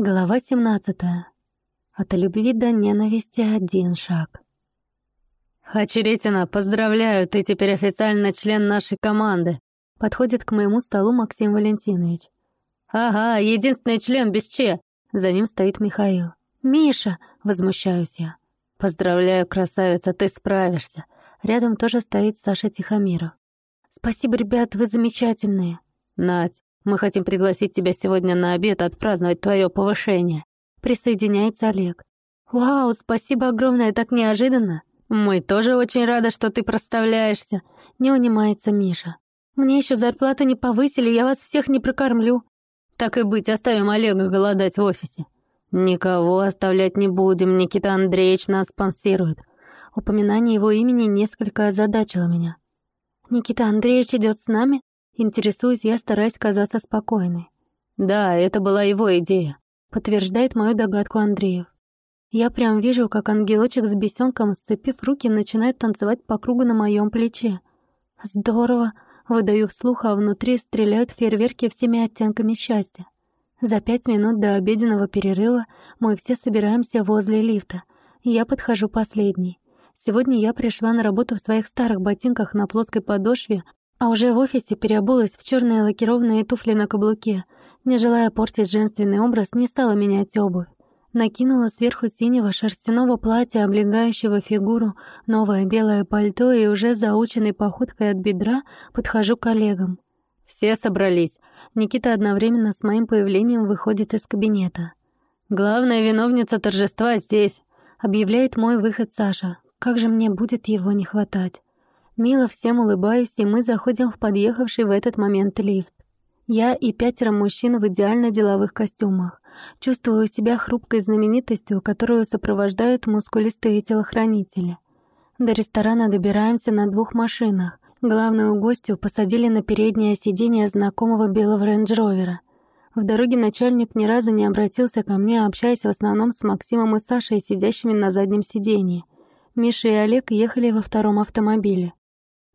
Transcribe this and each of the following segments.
Глава 17. От любви до ненависти один шаг. «Очеретина, поздравляю, ты теперь официально член нашей команды», подходит к моему столу Максим Валентинович. «Ага, единственный член без Че!» За ним стоит Михаил. «Миша!» — возмущаюсь я. «Поздравляю, красавица, ты справишься!» Рядом тоже стоит Саша Тихомиров. «Спасибо, ребят, вы замечательные!» «Надь, мы хотим пригласить тебя сегодня на обед отпраздновать твое повышение. Присоединяется Олег. Вау, спасибо огромное, так неожиданно. Мы тоже очень рады, что ты проставляешься. Не унимается Миша. Мне еще зарплату не повысили, я вас всех не прокормлю. Так и быть, оставим Олега голодать в офисе. Никого оставлять не будем, Никита Андреевич нас спонсирует. Упоминание его имени несколько озадачило меня. Никита Андреевич идет с нами? Интересуюсь я, стараясь казаться спокойной. «Да, это была его идея», — подтверждает мою догадку Андреев. Я прям вижу, как ангелочек с бесенком, сцепив руки, начинает танцевать по кругу на моем плече. Здорово, выдаю вслух, а внутри стреляют фейерверки всеми оттенками счастья. За пять минут до обеденного перерыва мы все собираемся возле лифта. Я подхожу последней. Сегодня я пришла на работу в своих старых ботинках на плоской подошве, а уже в офисе переобулась в черные лакированные туфли на каблуке. Не желая портить женственный образ, не стала менять обувь. Накинула сверху синего шерстяного платья, облегающего фигуру, новое белое пальто и уже заученной походкой от бедра подхожу к коллегам. «Все собрались». Никита одновременно с моим появлением выходит из кабинета. «Главная виновница торжества здесь», — объявляет мой выход Саша. «Как же мне будет его не хватать?» Мило всем улыбаюсь, и мы заходим в подъехавший в этот момент лифт. Я и пятеро мужчин в идеально деловых костюмах. Чувствую себя хрупкой знаменитостью, которую сопровождают мускулистые телохранители. До ресторана добираемся на двух машинах. Главную гостью посадили на переднее сиденье знакомого белого рейндж-ровера. В дороге начальник ни разу не обратился ко мне, общаясь в основном с Максимом и Сашей, сидящими на заднем сиденье. Миша и Олег ехали во втором автомобиле.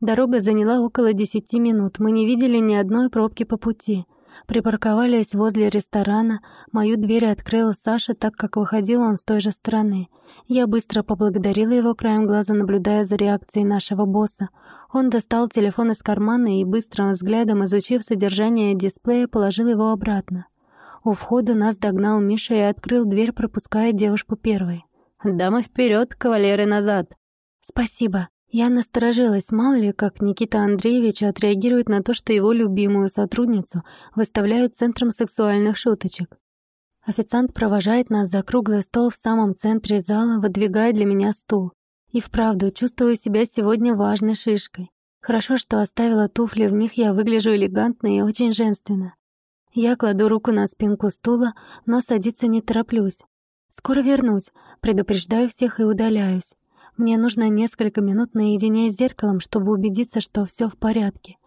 Дорога заняла около десяти минут. Мы не видели ни одной пробки по пути. Припарковались возле ресторана. Мою дверь открыл Саша, так как выходил он с той же стороны. Я быстро поблагодарила его краем глаза, наблюдая за реакцией нашего босса. Он достал телефон из кармана и быстрым взглядом, изучив содержание дисплея, положил его обратно. У входа нас догнал Миша и открыл дверь, пропуская девушку первой. «Дамы вперед, кавалеры назад!» «Спасибо!» Я насторожилась, мало ли, как Никита Андреевич отреагирует на то, что его любимую сотрудницу выставляют центром сексуальных шуточек. Официант провожает нас за круглый стол в самом центре зала, выдвигая для меня стул. И вправду чувствую себя сегодня важной шишкой. Хорошо, что оставила туфли, в них я выгляжу элегантно и очень женственно. Я кладу руку на спинку стула, но садиться не тороплюсь. Скоро вернусь, предупреждаю всех и удаляюсь. Мне нужно несколько минут наедине с зеркалом, чтобы убедиться, что все в порядке.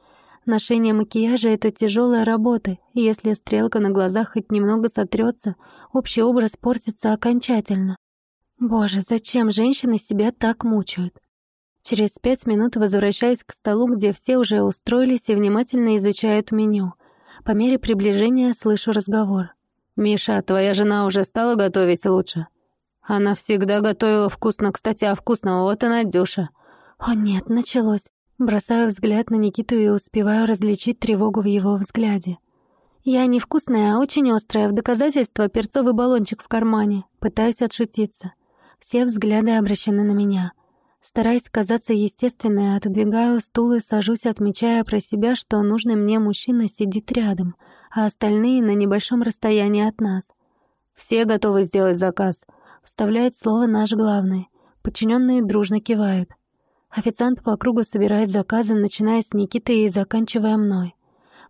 Ношение макияжа — это тяжелая работа, если стрелка на глазах хоть немного сотрется, общий образ портится окончательно. Боже, зачем женщины себя так мучают? Через пять минут возвращаюсь к столу, где все уже устроились и внимательно изучают меню. По мере приближения слышу разговор. «Миша, твоя жена уже стала готовить лучше?» Она всегда готовила вкусно, кстати, а вкусного вот и Надюша. О нет, началось. Бросаю взгляд на Никиту и успеваю различить тревогу в его взгляде. Я не вкусная, а очень острая, в доказательство перцовый баллончик в кармане. Пытаюсь отшутиться. Все взгляды обращены на меня. Стараясь казаться естественной, отодвигаю стул и сажусь, отмечая про себя, что нужный мне мужчина сидит рядом, а остальные на небольшом расстоянии от нас. Все готовы сделать заказ. Вставляет слово «наш главный». Подчиненные дружно кивают. Официант по кругу собирает заказы, начиная с Никиты и заканчивая мной.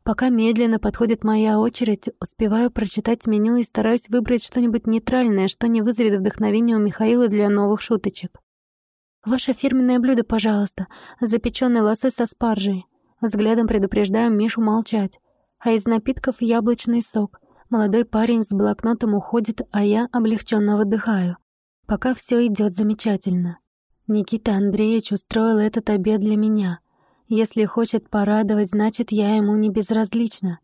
Пока медленно подходит моя очередь, успеваю прочитать меню и стараюсь выбрать что-нибудь нейтральное, что не вызовет вдохновения у Михаила для новых шуточек. «Ваше фирменное блюдо, пожалуйста, запеченный лосось со спаржей». Взглядом предупреждаю Мишу молчать. А из напитков яблочный сок. Молодой парень с блокнотом уходит, а я облегченно выдыхаю. Пока все идет замечательно. Никита Андреевич устроил этот обед для меня. Если хочет порадовать, значит, я ему не безразлична.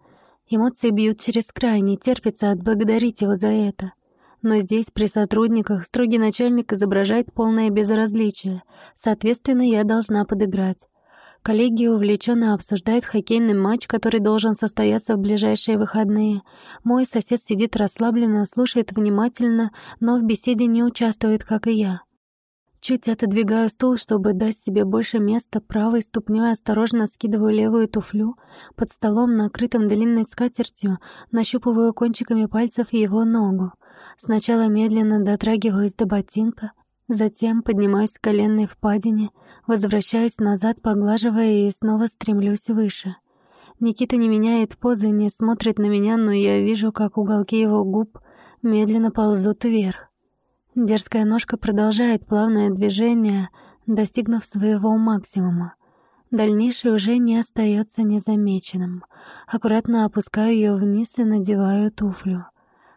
Эмоции бьют через край, не терпится отблагодарить его за это. Но здесь при сотрудниках строгий начальник изображает полное безразличие. Соответственно, я должна подыграть. Коллеги увлеченно обсуждают хоккейный матч, который должен состояться в ближайшие выходные. Мой сосед сидит расслабленно, слушает внимательно, но в беседе не участвует, как и я. Чуть отодвигаю стул, чтобы дать себе больше места, правой ступнёй осторожно скидываю левую туфлю. Под столом, накрытым длинной скатертью, нащупываю кончиками пальцев его ногу. Сначала медленно дотрагиваюсь до ботинка, затем поднимаюсь с коленной впадине, возвращаюсь назад, поглаживая и снова стремлюсь выше. Никита не меняет позы, не смотрит на меня, но я вижу, как уголки его губ медленно ползут вверх. Дерзкая ножка продолжает плавное движение, достигнув своего максимума. Дальнейшее уже не остается незамеченным. Аккуратно опускаю ее вниз и надеваю туфлю.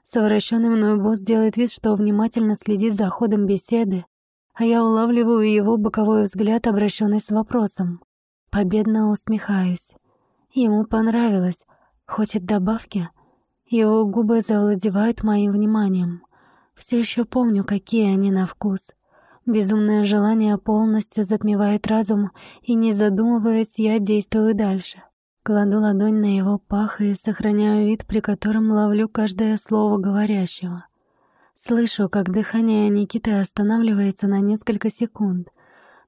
Совращенный мной босс делает вид, что внимательно следит за ходом беседы, а я улавливаю его боковой взгляд, обращенный с вопросом. Победно усмехаюсь. Ему понравилось. Хочет добавки? Его губы завладевают моим вниманием. Все еще помню, какие они на вкус. Безумное желание полностью затмевает разум, и не задумываясь, я действую дальше. Кладу ладонь на его пах и сохраняю вид, при котором ловлю каждое слово говорящего. Слышу, как дыхание Никиты останавливается на несколько секунд.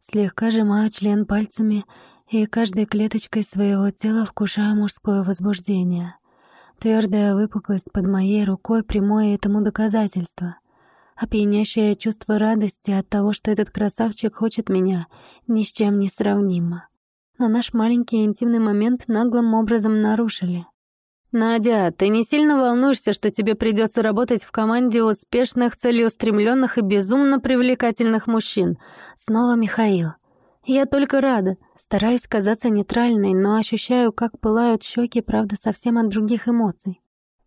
Слегка сжимаю член пальцами и каждой клеточкой своего тела вкушаю мужское возбуждение. Твердая выпуклость под моей рукой — прямое этому доказательство. Опьянящее чувство радости от того, что этот красавчик хочет меня, ни с чем не сравнимо. Но наш маленький интимный момент наглым образом нарушили. «Надя, ты не сильно волнуешься, что тебе придется работать в команде успешных, целеустремленных и безумно привлекательных мужчин?» Снова Михаил. Я только рада. Стараюсь казаться нейтральной, но ощущаю, как пылают щеки, правда, совсем от других эмоций.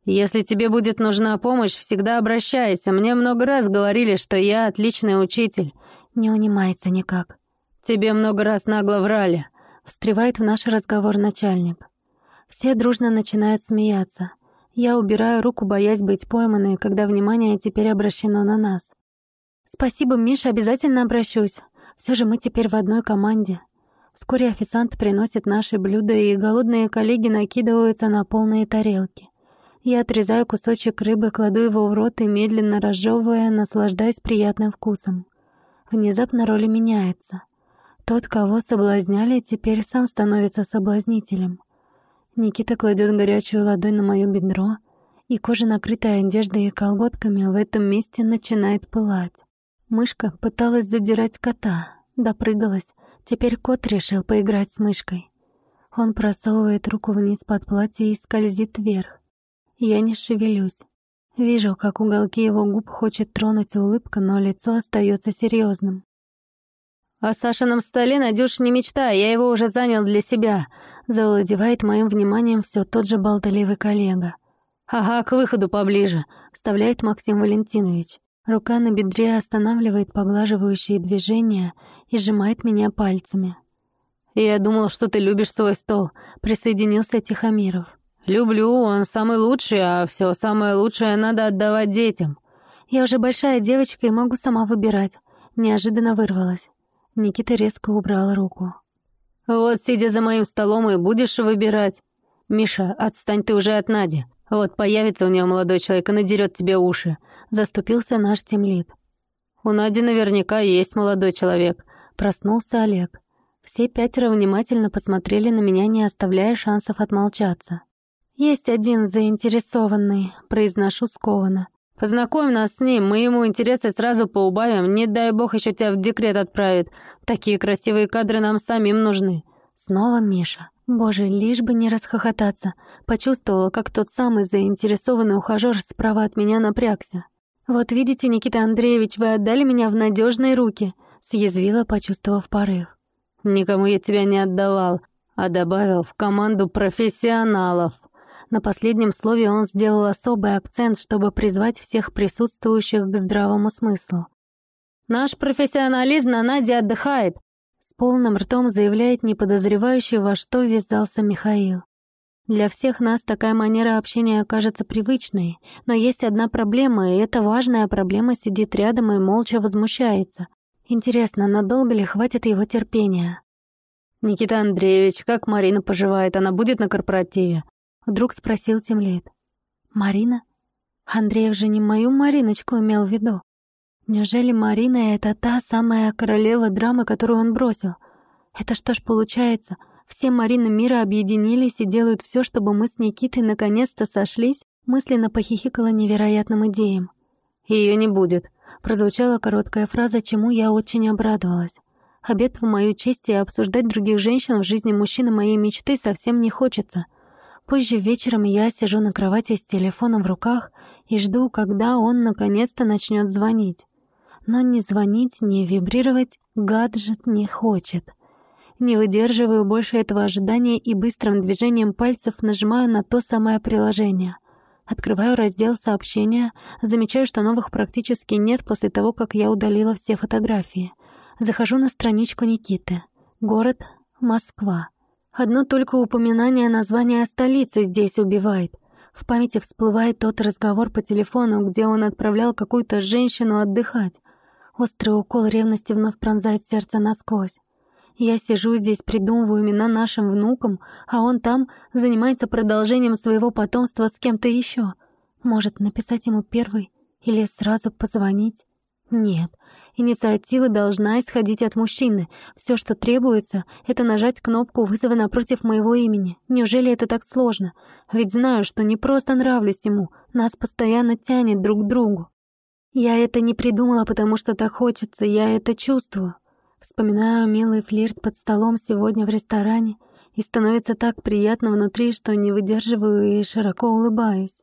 Если тебе будет нужна помощь, всегда обращайся. Мне много раз говорили, что я отличный учитель. Не унимается никак. Тебе много раз нагло врали. Встревает в наш разговор начальник. Все дружно начинают смеяться. Я убираю руку, боясь быть пойманной, когда внимание теперь обращено на нас. «Спасибо, Миша, обязательно обращусь. Все же мы теперь в одной команде. Вскоре официант приносит наши блюда, и голодные коллеги накидываются на полные тарелки. Я отрезаю кусочек рыбы, кладу его в рот и, медленно разжевывая, наслаждаюсь приятным вкусом. Внезапно роли меняются. Тот, кого соблазняли, теперь сам становится соблазнителем. Никита кладет горячую ладонь на моё бедро, и кожа, накрытая одеждой и колготками, в этом месте начинает пылать. Мышка пыталась задирать кота, допрыгалась. Теперь кот решил поиграть с мышкой. Он просовывает руку вниз под платье и скользит вверх. Я не шевелюсь. Вижу, как уголки его губ хочет тронуть улыбка, но лицо остается серьезным. «О Сашином столе, Надюш, не мечтай, я его уже занял для себя», завладевает моим вниманием все тот же болтливый коллега. «Ага, к выходу поближе», — вставляет Максим Валентинович. Рука на бедре останавливает поглаживающие движения и сжимает меня пальцами. «Я думал, что ты любишь свой стол», — присоединился Тихомиров. «Люблю, он самый лучший, а все самое лучшее надо отдавать детям». «Я уже большая девочка и могу сама выбирать», — неожиданно вырвалась. Никита резко убрал руку. «Вот сидя за моим столом и будешь выбирать. Миша, отстань ты уже от Нади. Вот появится у нее молодой человек и надерет тебе уши заступился наш темлит. «У Нади наверняка есть молодой человек», — проснулся Олег. Все пятеро внимательно посмотрели на меня, не оставляя шансов отмолчаться. «Есть один заинтересованный», — произношу скованно. «Познакомь нас с ним, мы ему интересы сразу поубавим, не дай бог еще тебя в декрет отправит. Такие красивые кадры нам самим нужны». Снова Миша. Боже, лишь бы не расхохотаться. Почувствовала, как тот самый заинтересованный ухажёр справа от меня напрягся. «Вот видите, Никита Андреевич, вы отдали меня в надежные руки», — съязвила, почувствовав порыв. «Никому я тебя не отдавал, а добавил в команду профессионалов». На последнем слове он сделал особый акцент, чтобы призвать всех присутствующих к здравому смыслу. «Наш профессионализм на Наде отдыхает», — с полным ртом заявляет неподозревающий, во что ввязался Михаил. Для всех нас такая манера общения окажется привычной, но есть одна проблема, и эта важная проблема сидит рядом и молча возмущается. Интересно, надолго ли хватит его терпения? «Никита Андреевич, как Марина поживает? Она будет на корпоративе?» Вдруг спросил Тимлейт. «Марина? Андреев же не мою Мариночку имел в виду. Неужели Марина — это та самая королева драмы, которую он бросил? Это что ж получается — все Марины мира объединились и делают все, чтобы мы с Никитой наконец-то сошлись, мысленно похихикала невероятным идеям. Ее не будет», — прозвучала короткая фраза, чему я очень обрадовалась. Обед в мою честь и обсуждать других женщин в жизни мужчины моей мечты совсем не хочется. Позже вечером я сижу на кровати с телефоном в руках и жду, когда он наконец-то начнет звонить. Но не звонить, не вибрировать гаджет не хочет. Не выдерживаю больше этого ожидания и быстрым движением пальцев нажимаю на то самое приложение. Открываю раздел сообщения, замечаю, что новых практически нет после того, как я удалила все фотографии. Захожу на страничку Никиты. Город — Москва. Одно только упоминание названия столицы здесь убивает. В памяти всплывает тот разговор по телефону, где он отправлял какую-то женщину отдыхать. Острый укол ревности вновь пронзает сердце насквозь. Я сижу здесь, придумываю имена нашим внукам, а он там занимается продолжением своего потомства с кем-то еще. Может, написать ему первый или сразу позвонить? Нет, инициатива должна исходить от мужчины. Все, что требуется, это нажать кнопку вызова напротив моего имени. Неужели это так сложно? Ведь знаю, что не просто нравлюсь ему, нас постоянно тянет друг к другу. Я это не придумала, потому что так хочется, я это чувствую. Вспоминаю милый флирт под столом сегодня в ресторане, и становится так приятно внутри, что не выдерживаю и широко улыбаюсь.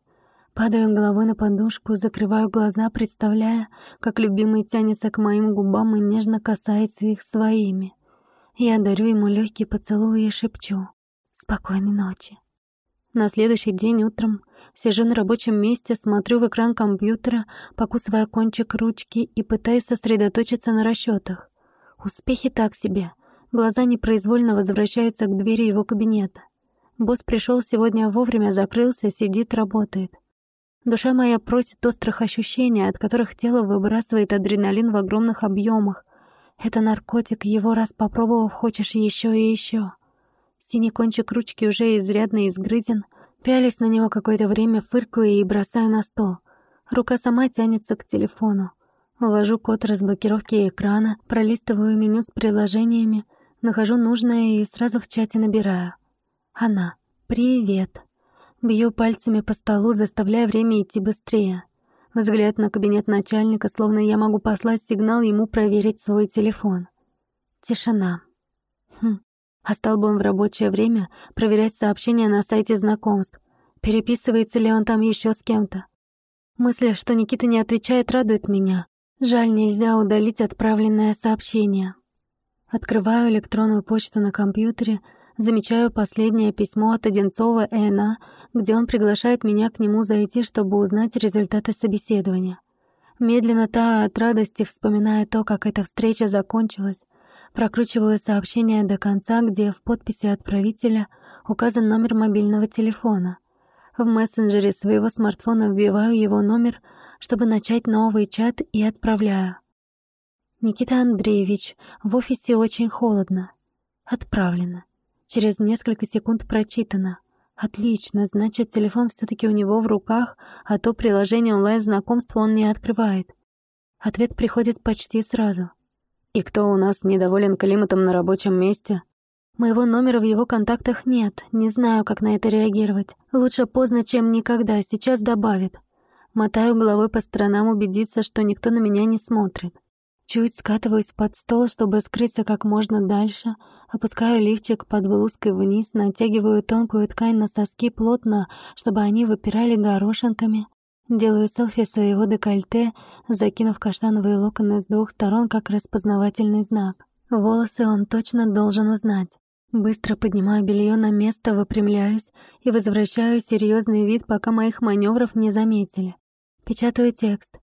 Падаю головой на подушку, закрываю глаза, представляя, как любимый тянется к моим губам и нежно касается их своими. Я дарю ему легкий поцелуй и шепчу «Спокойной ночи». На следующий день утром сижу на рабочем месте, смотрю в экран компьютера, покусывая кончик ручки и пытаюсь сосредоточиться на расчетах. Успехи так себе. Глаза непроизвольно возвращаются к двери его кабинета. Босс пришел сегодня вовремя, закрылся, сидит, работает. Душа моя просит острых ощущений, от которых тело выбрасывает адреналин в огромных объемах. Это наркотик, его раз попробовав, хочешь еще и еще. Синий кончик ручки уже изрядно изгрызен. Пялись на него какое-то время, фыркаю и бросаю на стол. Рука сама тянется к телефону. Ввожу код разблокировки экрана, пролистываю меню с приложениями, нахожу нужное и сразу в чате набираю. Она. «Привет». Бью пальцами по столу, заставляя время идти быстрее. Взгляд на кабинет начальника, словно я могу послать сигнал ему проверить свой телефон. Тишина. Хм. А стал бы он в рабочее время проверять сообщения на сайте знакомств. Переписывается ли он там еще с кем-то? Мысль, что Никита не отвечает, радует меня. Жаль, нельзя удалить отправленное сообщение. Открываю электронную почту на компьютере, замечаю последнее письмо от Одинцова Эна, где он приглашает меня к нему зайти, чтобы узнать результаты собеседования. Медленно та от радости, вспоминая то, как эта встреча закончилась, прокручиваю сообщение до конца, где в подписи отправителя указан номер мобильного телефона. В мессенджере своего смартфона вбиваю его номер — чтобы начать новый чат и отправляю. Никита Андреевич, в офисе очень холодно. Отправлено. Через несколько секунд прочитано. Отлично, значит, телефон все таки у него в руках, а то приложение онлайн-знакомства он не открывает. Ответ приходит почти сразу. «И кто у нас недоволен климатом на рабочем месте?» Моего номера в его контактах нет, не знаю, как на это реагировать. Лучше поздно, чем никогда, сейчас добавит. Мотаю головой по сторонам убедиться, что никто на меня не смотрит. Чуть скатываюсь под стол, чтобы скрыться как можно дальше, опускаю лифчик под блузкой вниз, натягиваю тонкую ткань на соски плотно, чтобы они выпирали горошинками. Делаю селфи своего декольте, закинув каштановые локоны с двух сторон как распознавательный знак. Волосы он точно должен узнать. Быстро поднимаю белье на место, выпрямляюсь и возвращаю серьезный вид, пока моих маневров не заметили. Печатаю текст.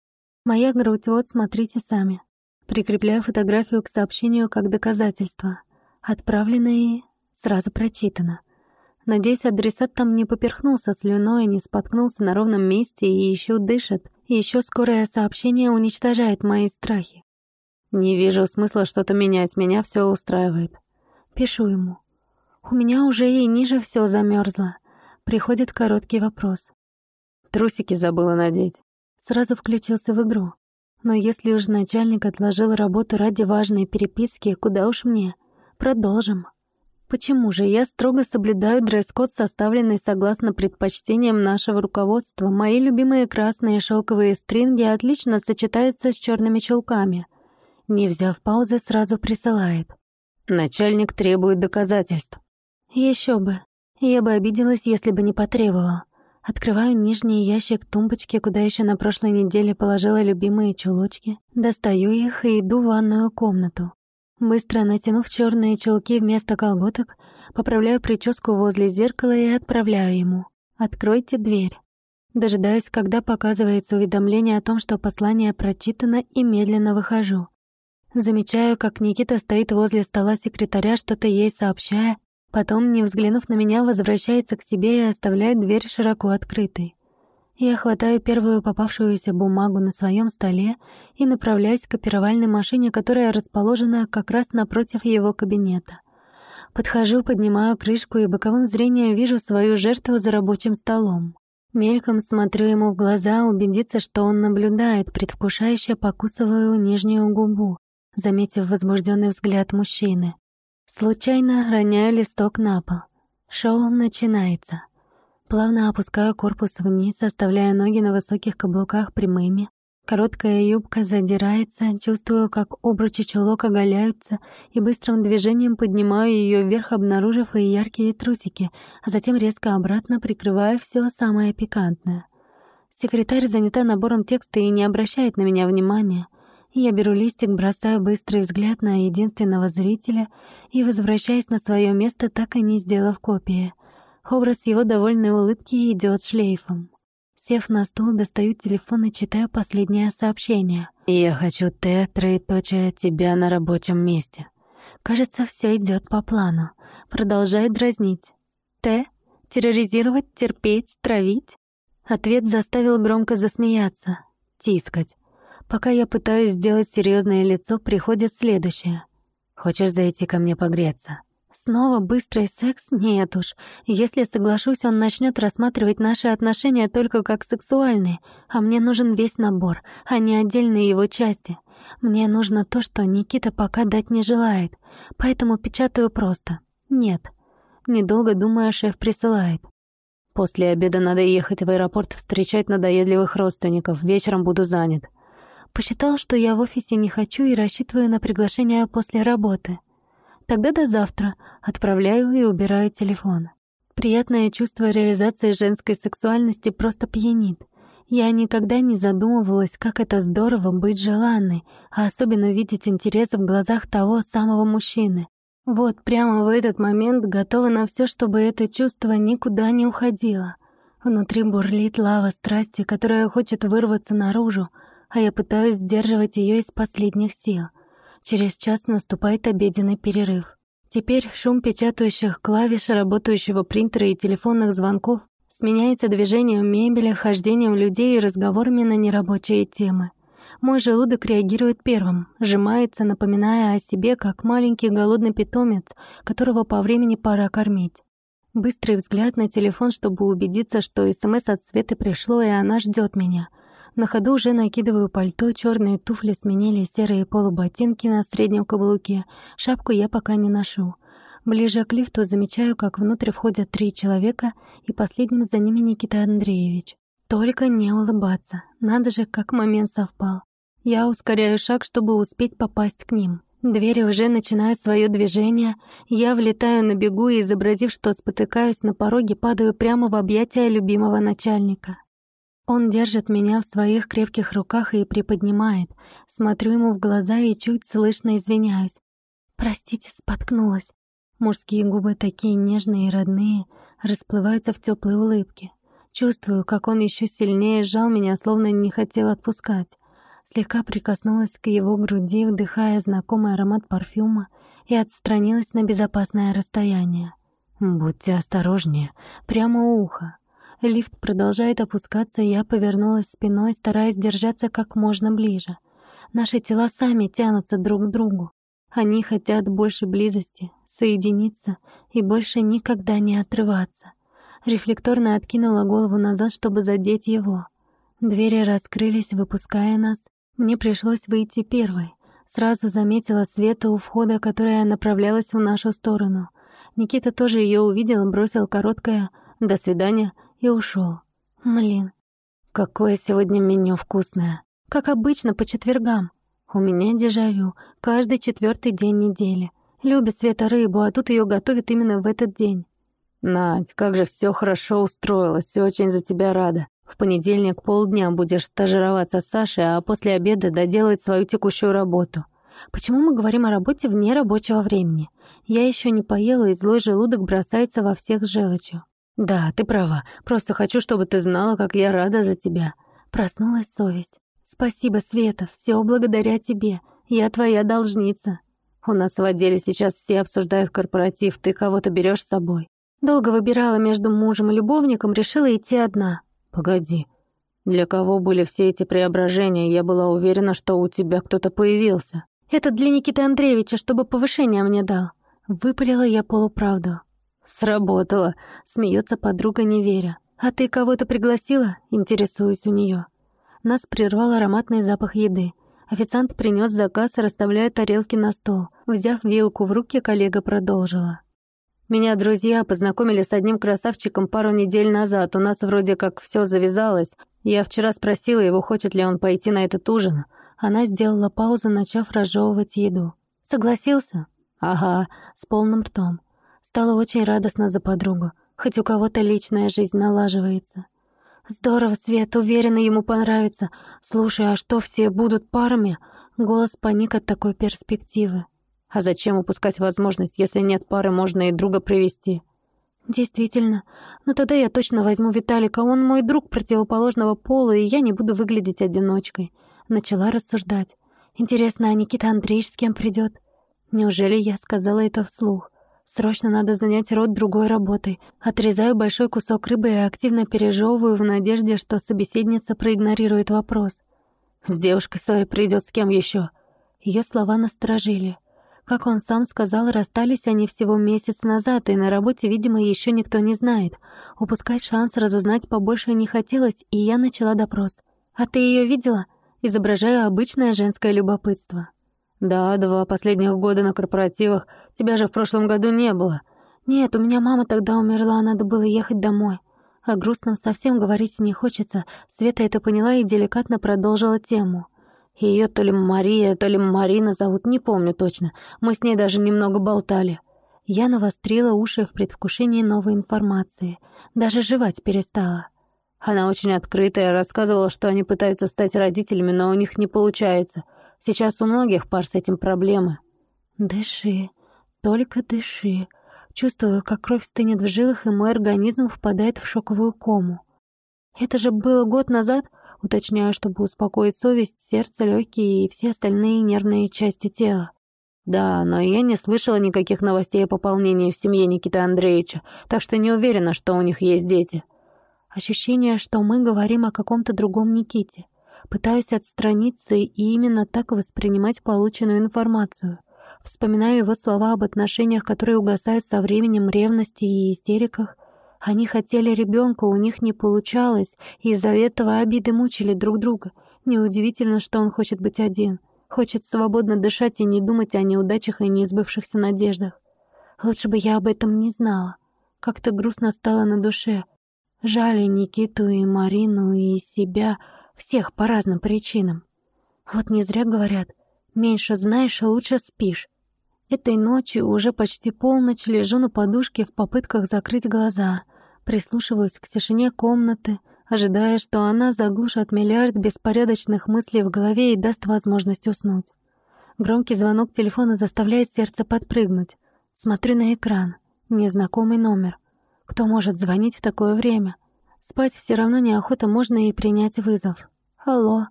Моя грудь, вот, смотрите сами. Прикрепляю фотографию к сообщению как доказательство. Отправлено и сразу прочитано. Надеюсь, адресат там не поперхнулся слюной, не споткнулся на ровном месте и еще дышит, и еще скорое сообщение уничтожает мои страхи. Не вижу смысла что-то менять, меня все устраивает. Пишу ему. У меня уже и ниже все замерзло. Приходит короткий вопрос. Трусики забыла надеть. Сразу включился в игру. Но если уж начальник отложил работу ради важной переписки, куда уж мне? Продолжим. Почему же я строго соблюдаю дресс-код, составленный согласно предпочтениям нашего руководства? Мои любимые красные шелковые стринги отлично сочетаются с черными чулками. Не взяв паузы, сразу присылает. Начальник требует доказательств. Еще бы. Я бы обиделась, если бы не потребовал. Открываю нижний ящик тумбочки, куда еще на прошлой неделе положила любимые чулочки. Достаю их и иду в ванную комнату. Быстро натянув черные чулки вместо колготок, поправляю прическу возле зеркала и отправляю ему. «Откройте дверь». Дожидаюсь, когда показывается уведомление о том, что послание прочитано, и медленно выхожу. Замечаю, как Никита стоит возле стола секретаря, что-то ей сообщая, потом, не взглянув на меня, возвращается к себе и оставляет дверь широко открытой. Я хватаю первую попавшуюся бумагу на своем столе и направляюсь к копировальной машине, которая расположена как раз напротив его кабинета. Подхожу, поднимаю крышку и боковым зрением вижу свою жертву за рабочим столом. Мельком смотрю ему в глаза, убедиться, что он наблюдает, предвкушающе покусываю нижнюю губу, заметив возбужденный взгляд мужчины. Случайно роняю листок на пол. Шоу начинается. Плавно опускаю корпус вниз, оставляя ноги на высоких каблуках прямыми. Короткая юбка задирается, чувствую, как обручи чулок оголяются, и быстрым движением поднимаю ее вверх, обнаружив и яркие трусики, а затем резко обратно прикрываю все самое пикантное. Секретарь занята набором текста и не обращает на меня внимания. Я беру листик, бросаю быстрый взгляд на единственного зрителя и возвращаюсь на свое место, так и не сделав копии — Образ его довольной улыбки идет шлейфом. Сев на стул, достаю телефон и читаю последнее сообщение. «Я хочу Т, троеточие, тебя на рабочем месте». Кажется, все идет по плану. Продолжает дразнить. Т? Терроризировать, терпеть, травить? Ответ заставил громко засмеяться. Тискать. Пока я пытаюсь сделать серьезное лицо, приходит следующее. «Хочешь зайти ко мне погреться?» Снова быстрый секс? Нет уж. Если соглашусь, он начнет рассматривать наши отношения только как сексуальные, а мне нужен весь набор, а не отдельные его части. Мне нужно то, что Никита пока дать не желает, поэтому печатаю просто. Нет. Недолго думая, шеф присылает. После обеда надо ехать в аэропорт встречать надоедливых родственников. Вечером буду занят. Посчитал, что я в офисе не хочу и рассчитываю на приглашение после работы. Тогда до завтра. Отправляю и убираю телефон. Приятное чувство реализации женской сексуальности просто пьянит. Я никогда не задумывалась, как это здорово быть желанной, а особенно видеть интерес в глазах того самого мужчины. Вот прямо в этот момент готова на все, чтобы это чувство никуда не уходило. Внутри бурлит лава страсти, которая хочет вырваться наружу, а я пытаюсь сдерживать ее из последних сил. Через час наступает обеденный перерыв. Теперь шум печатающих клавиш, работающего принтера и телефонных звонков сменяется движением мебели, хождением людей и разговорами на нерабочие темы. Мой желудок реагирует первым, сжимается, напоминая о себе, как маленький голодный питомец, которого по времени пора кормить. Быстрый взгляд на телефон, чтобы убедиться, что СМС от Светы пришло, и она ждет меня — на ходу уже накидываю пальто, черные туфли сменили серые полуботинки на среднем каблуке. Шапку я пока не ношу. Ближе к лифту замечаю, как внутрь входят три человека, и последним за ними Никита Андреевич. Только не улыбаться. Надо же, как момент совпал. Я ускоряю шаг, чтобы успеть попасть к ним. Двери уже начинают свое движение. Я влетаю на бегу и, изобразив, что спотыкаюсь на пороге, падаю прямо в объятия любимого начальника. Он держит меня в своих крепких руках и приподнимает. Смотрю ему в глаза и чуть слышно извиняюсь. «Простите, споткнулась». Мужские губы такие нежные и родные, расплываются в теплой улыбке. Чувствую, как он еще сильнее сжал меня, словно не хотел отпускать. Слегка прикоснулась к его груди, вдыхая знакомый аромат парфюма, и отстранилась на безопасное расстояние. «Будьте осторожнее, прямо у уха». Лифт продолжает опускаться, и я повернулась спиной, стараясь держаться как можно ближе. Наши тела сами тянутся друг к другу. Они хотят больше близости, соединиться и больше никогда не отрываться. Рефлекторно откинула голову назад, чтобы задеть его. Двери раскрылись, выпуская нас. Мне пришлось выйти первой. Сразу заметила Света у входа, которая направлялась в нашу сторону. Никита тоже ее увидел, бросил короткое «до свидания» и ушел. Блин, какое сегодня меню вкусное. Как обычно, по четвергам. У меня дежавю. Каждый четвертый день недели. Любит Света рыбу, а тут ее готовят именно в этот день. Надь, как же все хорошо устроилось, очень за тебя рада. В понедельник полдня будешь стажироваться с Сашей, а после обеда доделать свою текущую работу. Почему мы говорим о работе вне рабочего времени? Я еще не поела, и злой желудок бросается во всех с желчью. Да, ты права. Просто хочу, чтобы ты знала, как я рада за тебя. Проснулась совесть. Спасибо, Света, все благодаря тебе. Я твоя должница. У нас в отделе сейчас все обсуждают корпоратив, ты кого-то берешь с собой. Долго выбирала между мужем и любовником, решила идти одна. Погоди. Для кого были все эти преображения? Я была уверена, что у тебя кто-то появился. Это для Никиты Андреевича, чтобы повышение мне дал. Выпалила я полуправду. Сработало. Смеется подруга, не веря. А ты кого-то пригласила? Интересуюсь у нее. Нас прервал ароматный запах еды. Официант принес заказ, расставляя тарелки на стол. Взяв вилку в руки, коллега продолжила. Меня друзья познакомили с одним красавчиком пару недель назад. У нас вроде как все завязалось. Я вчера спросила его, хочет ли он пойти на этот ужин. Она сделала паузу, начав разжевывать еду. Согласился? Ага, с полным ртом. Стало очень радостно за подругу. Хоть у кого-то личная жизнь налаживается. Здорово, Свет, уверена, ему понравится. Слушай, а что, все будут парами? Голос паник от такой перспективы. А зачем упускать возможность, если нет пары, можно и друга привести? Действительно. Но тогда я точно возьму Виталика. Он мой друг противоположного пола, и я не буду выглядеть одиночкой. Начала рассуждать. Интересно, а Никита Андреевич с кем придет? Неужели я сказала это вслух? Срочно надо занять рот другой работой. Отрезаю большой кусок рыбы и активно пережевываю в надежде, что собеседница проигнорирует вопрос. «С девушкой своей придет с кем еще? Ее слова насторожили. Как он сам сказал, расстались они всего месяц назад, и на работе, видимо, еще никто не знает. Упускать шанс разузнать побольше не хотелось, и я начала допрос. «А ты ее видела?» Изображаю обычное женское любопытство. «Да, два последних года на корпоративах. Тебя же в прошлом году не было». «Нет, у меня мама тогда умерла, надо было ехать домой». О грустном совсем говорить не хочется. Света это поняла и деликатно продолжила тему. Ее то ли Мария, то ли Марина зовут, не помню точно. Мы с ней даже немного болтали. Я навострила уши в предвкушении новой информации. Даже жевать перестала. Она очень открытая, рассказывала, что они пытаются стать родителями, но у них не получается. Сейчас у многих пар с этим проблемы. Дыши, только дыши. Чувствую, как кровь стынет в жилах, и мой организм впадает в шоковую кому. Это же было год назад, уточняю, чтобы успокоить совесть, сердце, легкие и все остальные нервные части тела. Да, но я не слышала никаких новостей о пополнении в семье Никиты Андреевича, так что не уверена, что у них есть дети. Ощущение, что мы говорим о каком-то другом Никите. Пытаюсь отстраниться и именно так воспринимать полученную информацию. Вспоминаю его слова об отношениях, которые угасают со временем ревности и истериках, они хотели ребенка, у них не получалось, и из-за этого обиды мучили друг друга. Неудивительно, что он хочет быть один. Хочет свободно дышать и не думать о неудачах и неизбывшихся надеждах. Лучше бы я об этом не знала. Как-то грустно стало на душе. Жаль Никиту, и Марину, и себя, всех по разным причинам. Вот не зря говорят, меньше знаешь, лучше спишь. Этой ночью уже почти полночь лежу на подушке в попытках закрыть глаза — Прислушиваюсь к тишине комнаты, ожидая, что она заглушит миллиард беспорядочных мыслей в голове и даст возможность уснуть. Громкий звонок телефона заставляет сердце подпрыгнуть. Смотрю на экран. Незнакомый номер. Кто может звонить в такое время? Спать все равно неохота, можно и принять вызов. Алло.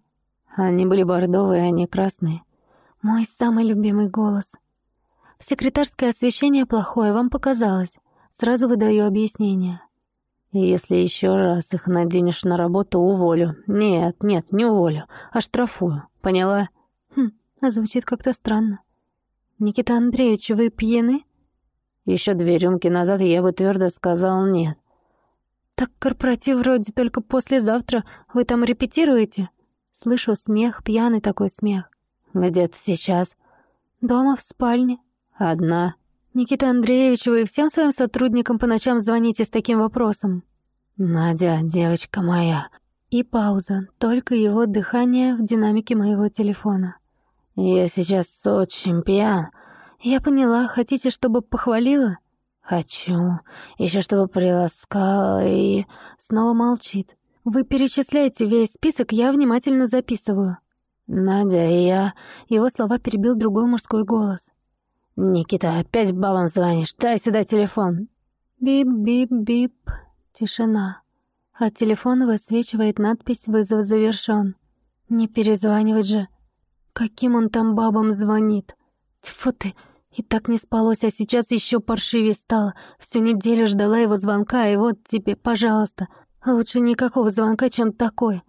Они были бордовые, а не красные. Мой самый любимый голос. Секретарское освещение плохое, вам показалось. Сразу выдаю объяснение. Если еще раз их наденешь на работу, уволю. Нет, нет, не уволю, а штрафую. Поняла? Хм, а звучит как-то странно. Никита Андреевич, вы пьяны? Еще две рюмки назад я бы твердо сказал нет. Так корпоратив вроде только послезавтра. Вы там репетируете? Слышу смех, пьяный такой смех. Где ты сейчас? Дома, в спальне. Одна. Никита Андреевич, вы всем своим сотрудникам по ночам звоните с таким вопросом? Надя, девочка моя. И пауза, только его дыхание в динамике моего телефона. Я сейчас очень пьян. Я поняла, хотите, чтобы похвалила? Хочу. Еще чтобы приласкала и... Снова молчит. Вы перечисляете весь список, я внимательно записываю. Надя, я... Его слова перебил другой мужской голос. «Никита, опять бабам звонишь? Дай сюда телефон!» Бип-бип-бип. Тишина. А телефон высвечивает надпись «Вызов завершён». Не перезванивать же. Каким он там бабам звонит? Тьфу ты, и так не спалось, а сейчас еще паршивее стало. Всю неделю ждала его звонка, и вот тебе, пожалуйста. Лучше никакого звонка, чем такой.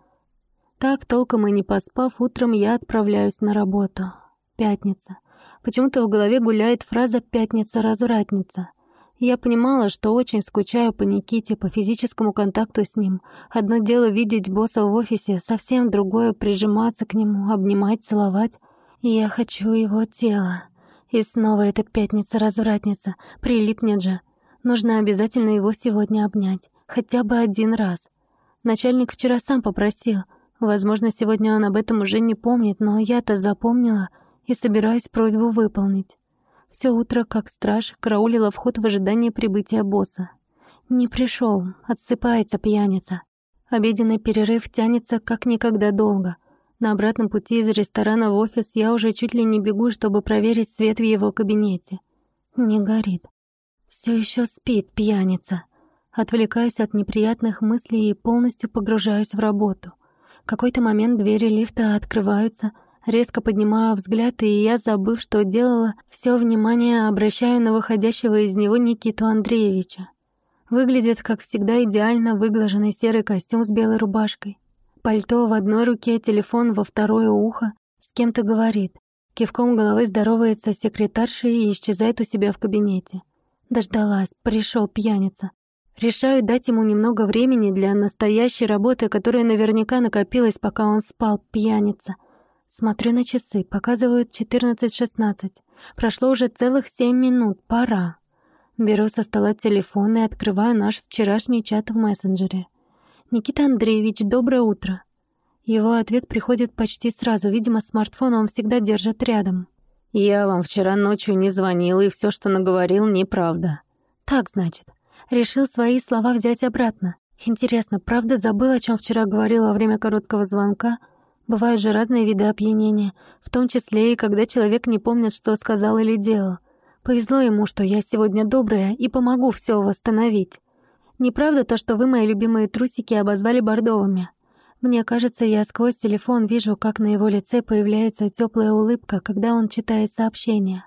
Так, толком и не поспав, утром я отправляюсь на работу. Пятница. Почему-то в голове гуляет фраза «пятница-развратница». Я понимала, что очень скучаю по Никите, по физическому контакту с ним. Одно дело видеть босса в офисе, совсем другое — прижиматься к нему, обнимать, целовать. И я хочу его тело. И снова эта пятница-развратница. Прилипнет же. Нужно обязательно его сегодня обнять. Хотя бы один раз. Начальник вчера сам попросил. Возможно, сегодня он об этом уже не помнит, но я-то запомнила — и собираюсь просьбу выполнить. Все утро, как страж, караулила вход в ожидании прибытия босса. Не пришел, отсыпается пьяница. Обеденный перерыв тянется как никогда долго. На обратном пути из ресторана в офис я уже чуть ли не бегу, чтобы проверить свет в его кабинете. Не горит. Все еще спит пьяница. Отвлекаюсь от неприятных мыслей и полностью погружаюсь в работу. В какой-то момент двери лифта открываются — Резко поднимаю взгляд, и я, забыв, что делала, все внимание обращаю на выходящего из него Никиту Андреевича. Выглядит, как всегда, идеально выглаженный серый костюм с белой рубашкой. Пальто в одной руке, телефон во второе ухо. С кем-то говорит. Кивком головы здоровается с секретаршей и исчезает у себя в кабинете. Дождалась, пришел пьяница. Решаю дать ему немного времени для настоящей работы, которая наверняка накопилась, пока он спал, пьяница. Смотрю на часы, показывают 14.16. Прошло уже целых семь минут, пора. Беру со стола телефон и открываю наш вчерашний чат в мессенджере. «Никита Андреевич, доброе утро». Его ответ приходит почти сразу, видимо, смартфон он всегда держит рядом. «Я вам вчера ночью не звонил, и все, что наговорил, неправда». «Так, значит. Решил свои слова взять обратно. Интересно, правда забыл, о чем вчера говорил во время короткого звонка?» Бывают же разные виды опьянения, в том числе и когда человек не помнит, что сказал или делал. Повезло ему, что я сегодня добрая и помогу все восстановить. Неправда то, что вы мои любимые трусики обозвали бордовыми. Мне кажется, я сквозь телефон вижу, как на его лице появляется теплая улыбка, когда он читает сообщение.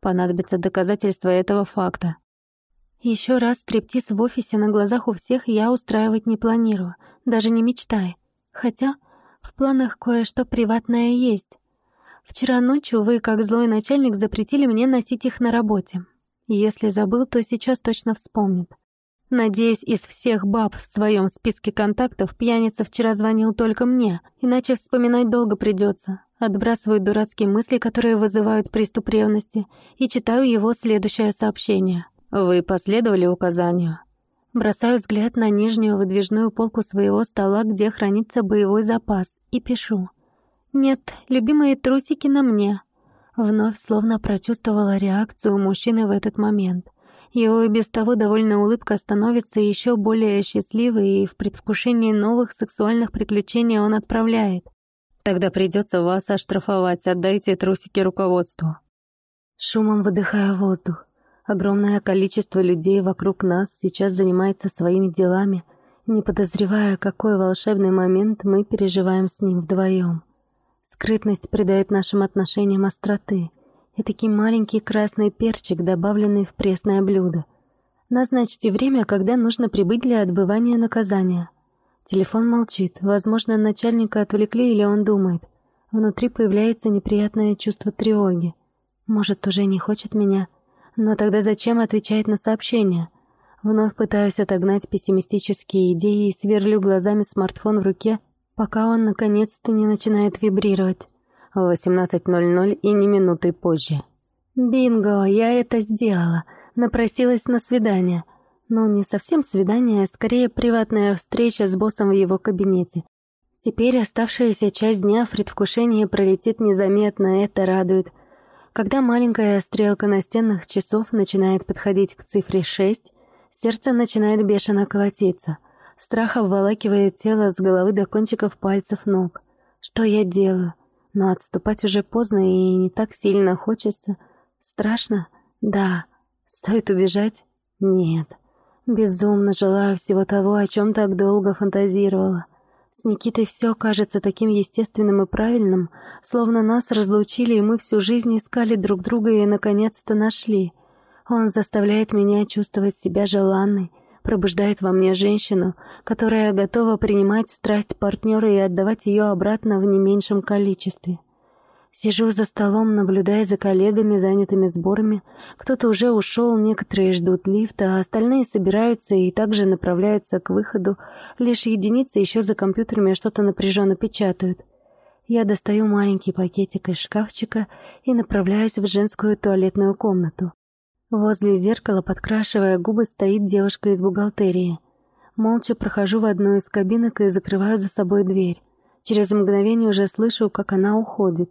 Понадобится доказательство этого факта. Еще раз стриптиз в офисе на глазах у всех я устраивать не планирую, даже не мечтай. Хотя в планах кое-что приватное есть. Вчера ночью вы, как злой начальник, запретили мне носить их на работе. Если забыл, то сейчас точно вспомнит. Надеюсь, из всех баб в своем списке контактов пьяница вчера звонил только мне, иначе вспоминать долго придется. Отбрасываю дурацкие мысли, которые вызывают приступ ревности, и читаю его следующее сообщение. «Вы последовали указанию?» Бросаю взгляд на нижнюю выдвижную полку своего стола, где хранится боевой запас, и пишу. «Нет, любимые трусики на мне». Вновь словно прочувствовала реакцию мужчины в этот момент. Его и без того довольная улыбка становится еще более счастливой, и в предвкушении новых сексуальных приключений он отправляет. «Тогда придется вас оштрафовать, отдайте трусики руководству». Шумом выдыхая воздух. Огромное количество людей вокруг нас сейчас занимается своими делами, не подозревая, какой волшебный момент мы переживаем с ним вдвоем. Скрытность придает нашим отношениям остроты, и таки маленький красный перчик, добавленный в пресное блюдо. Назначьте время, когда нужно прибыть для отбывания наказания. Телефон молчит. Возможно, начальника отвлекли или он думает. Внутри появляется неприятное чувство тревоги. Может, уже не хочет меня. Но тогда зачем отвечает на сообщение? Вновь пытаюсь отогнать пессимистические идеи и сверлю глазами смартфон в руке, пока он наконец-то не начинает вибрировать. В 18.00 и не минутой позже. Бинго, я это сделала. Напросилась на свидание. Ну, не совсем свидание, а скорее приватная встреча с боссом в его кабинете. Теперь оставшаяся часть дня в предвкушении пролетит незаметно, это радует. Когда маленькая стрелка настенных часов начинает подходить к цифре 6, сердце начинает бешено колотиться. Страх обволакивает тело с головы до кончиков пальцев ног. Что я делаю? Но отступать уже поздно и не так сильно хочется. Страшно? Да. Стоит убежать? Нет. Безумно желаю всего того, о чем так долго фантазировала. С Никитой все кажется таким естественным и правильным, словно нас разлучили, и мы всю жизнь искали друг друга и наконец-то нашли. Он заставляет меня чувствовать себя желанной, пробуждает во мне женщину, которая готова принимать страсть партнера и отдавать ее обратно в не меньшем количестве. Сижу за столом, наблюдая за коллегами, занятыми сборами. Кто-то уже ушел, некоторые ждут лифта, а остальные собираются и также направляются к выходу. Лишь единицы еще за компьютерами что-то напряженно печатают. Я достаю маленький пакетик из шкафчика и направляюсь в женскую туалетную комнату. Возле зеркала, подкрашивая губы, стоит девушка из бухгалтерии. Молча прохожу в одну из кабинок и закрываю за собой дверь. Через мгновение уже слышу, как она уходит.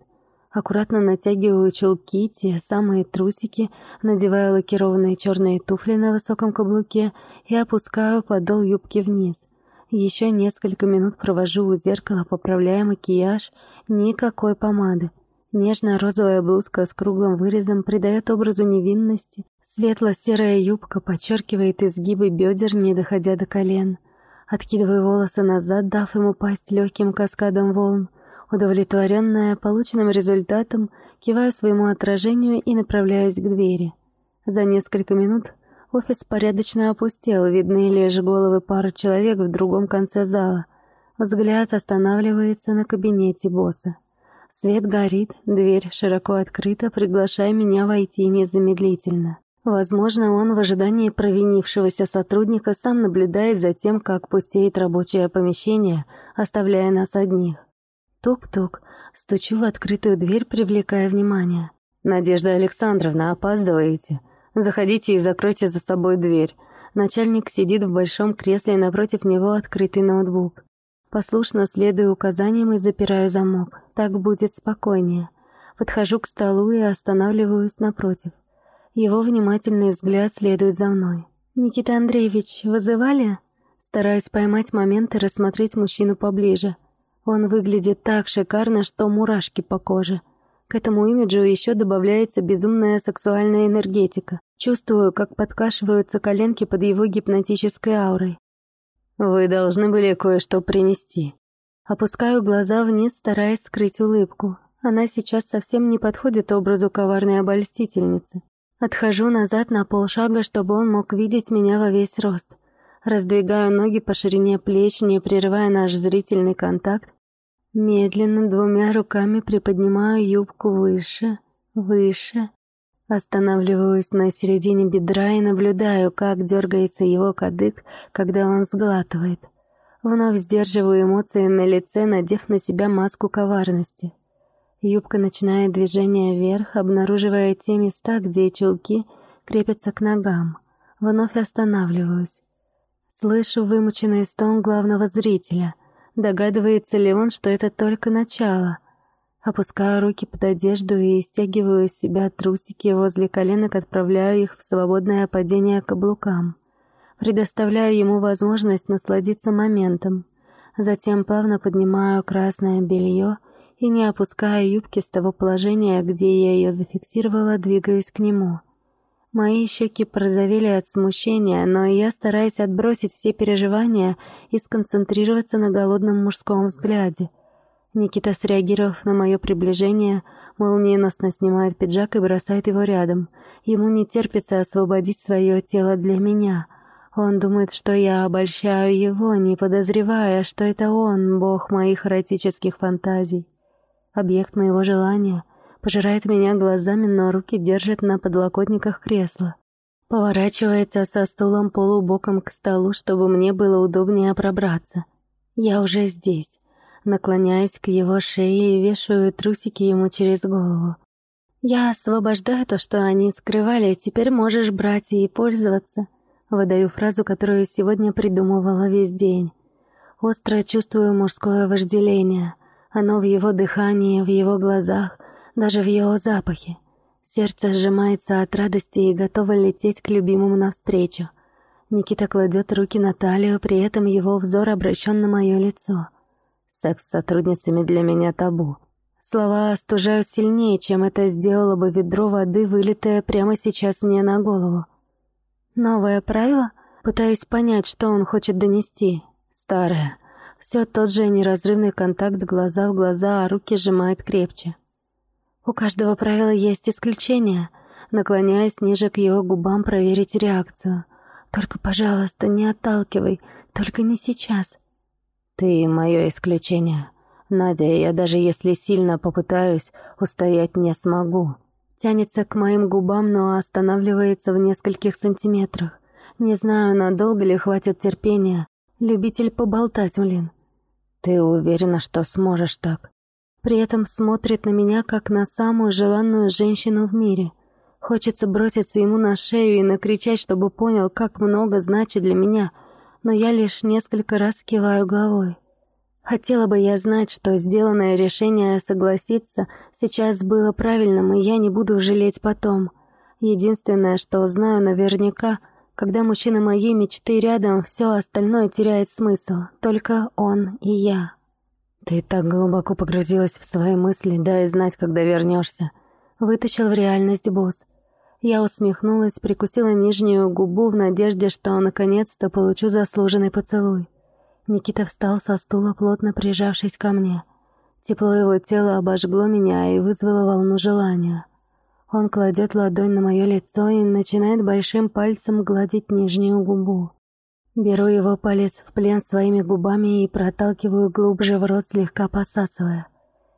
Аккуратно натягиваю чулки, те самые трусики, надеваю лакированные черные туфли на высоком каблуке и опускаю подол юбки вниз. Еще несколько минут провожу у зеркала, поправляя макияж. Никакой помады. Нежно-розовая блузка с круглым вырезом придает образу невинности. Светло-серая юбка подчеркивает изгибы бедер, не доходя до колен. Откидываю волосы назад, дав ему пасть легким каскадом волн. Удовлетворенная полученным результатом, киваю своему отражению и направляюсь к двери. За несколько минут офис порядочно опустел, видны лишь головы пары человек в другом конце зала. Взгляд останавливается на кабинете босса. Свет горит, дверь широко открыта, приглашая меня войти незамедлительно. Возможно, он в ожидании провинившегося сотрудника сам наблюдает за тем, как пустеет рабочее помещение, оставляя нас одних. Тук-тук. Стучу в открытую дверь, привлекая внимание. «Надежда Александровна, опаздываете? Заходите и закройте за собой дверь». Начальник сидит в большом кресле, и напротив него открытый ноутбук. Послушно следую указаниям и запираю замок. Так будет спокойнее. Подхожу к столу и останавливаюсь напротив. Его внимательный взгляд следует за мной. «Никита Андреевич, вызывали?» Стараюсь поймать момент и рассмотреть мужчину поближе. Он выглядит так шикарно, что мурашки по коже. К этому имиджу еще добавляется безумная сексуальная энергетика. Чувствую, как подкашиваются коленки под его гипнотической аурой. «Вы должны были кое-что принести». Опускаю глаза вниз, стараясь скрыть улыбку. Она сейчас совсем не подходит образу коварной обольстительницы. Отхожу назад на полшага, чтобы он мог видеть меня во весь рост. Раздвигаю ноги по ширине плеч, не прерывая наш зрительный контакт, Медленно двумя руками приподнимаю юбку выше, выше. Останавливаюсь на середине бедра и наблюдаю, как дергается его кадык, когда он сглатывает. Вновь сдерживаю эмоции на лице, надев на себя маску коварности. Юбка начинает движение вверх, обнаруживая те места, где чулки крепятся к ногам. Вновь останавливаюсь. Слышу вымученный стон главного зрителя — Догадывается ли он, что это только начало? Опускаю руки под одежду и стягиваю с себя трусики возле коленок, отправляю их в свободное падение каблукам. Предоставляю ему возможность насладиться моментом. Затем плавно поднимаю красное белье и, не опуская юбки с того положения, где я ее зафиксировала, двигаюсь к нему. Мои щеки порозовели от смущения, но я стараюсь отбросить все переживания и сконцентрироваться на голодном мужском взгляде. Никита, среагировав на мое приближение, молниеносно снимает пиджак и бросает его рядом. Ему не терпится освободить свое тело для меня. Он думает, что я обольщаю его, не подозревая, что это он, бог моих эротических фантазий. Объект моего желания пожирает меня глазами, но руки держит на подлокотниках кресла. Поворачивается со стулом полубоком к столу, чтобы мне было удобнее пробраться. Я уже здесь. Наклоняюсь к его шее и вешаю трусики ему через голову. Я освобождаю то, что они скрывали, теперь можешь брать и пользоваться. Выдаю фразу, которую сегодня придумывала весь день. Остро чувствую мужское вожделение. Оно в его дыхании, в его глазах, даже в его запахе. Сердце сжимается от радости и готово лететь к любимому навстречу. Никита кладет руки на талию, при этом его взор обращен на мое лицо. Секс с сотрудницами для меня табу. Слова остужают сильнее, чем это сделало бы ведро воды, вылитое прямо сейчас мне на голову. Новое правило? Пытаюсь понять, что он хочет донести. Старое. Все тот же неразрывный контакт глаза в глаза, а руки сжимает крепче. У каждого правила есть исключение. Наклоняясь ниже к его губам проверить реакцию. Только, пожалуйста, не отталкивай, только не сейчас. «Ты мое исключение. Надя, я даже если сильно попытаюсь, устоять не смогу». Тянется к моим губам, но останавливается в нескольких сантиметрах. Не знаю, надолго ли хватит терпения. Любитель поболтать, блин. «Ты уверена, что сможешь так?» При этом смотрит на меня, как на самую желанную женщину в мире. Хочется броситься ему на шею и накричать, чтобы понял, как много значит для меня — но я лишь несколько раз киваю головой. Хотела бы я знать, что сделанное решение согласиться сейчас было правильным, и я не буду жалеть потом. Единственное, что знаю наверняка, когда мужчина моей мечты рядом, все остальное теряет смысл. Только он и я. Ты так глубоко погрузилась в свои мысли, дай знать, когда вернешься. Вытащил в реальность босс. Я усмехнулась, прикусила нижнюю губу в надежде, что наконец-то получу заслуженный поцелуй. Никита встал со стула, плотно прижавшись ко мне. Тепло его тела обожгло меня и вызвало волну желания. Он кладет ладонь на мое лицо и начинает большим пальцем гладить нижнюю губу. Беру его палец в плен своими губами и проталкиваю глубже в рот, слегка посасывая.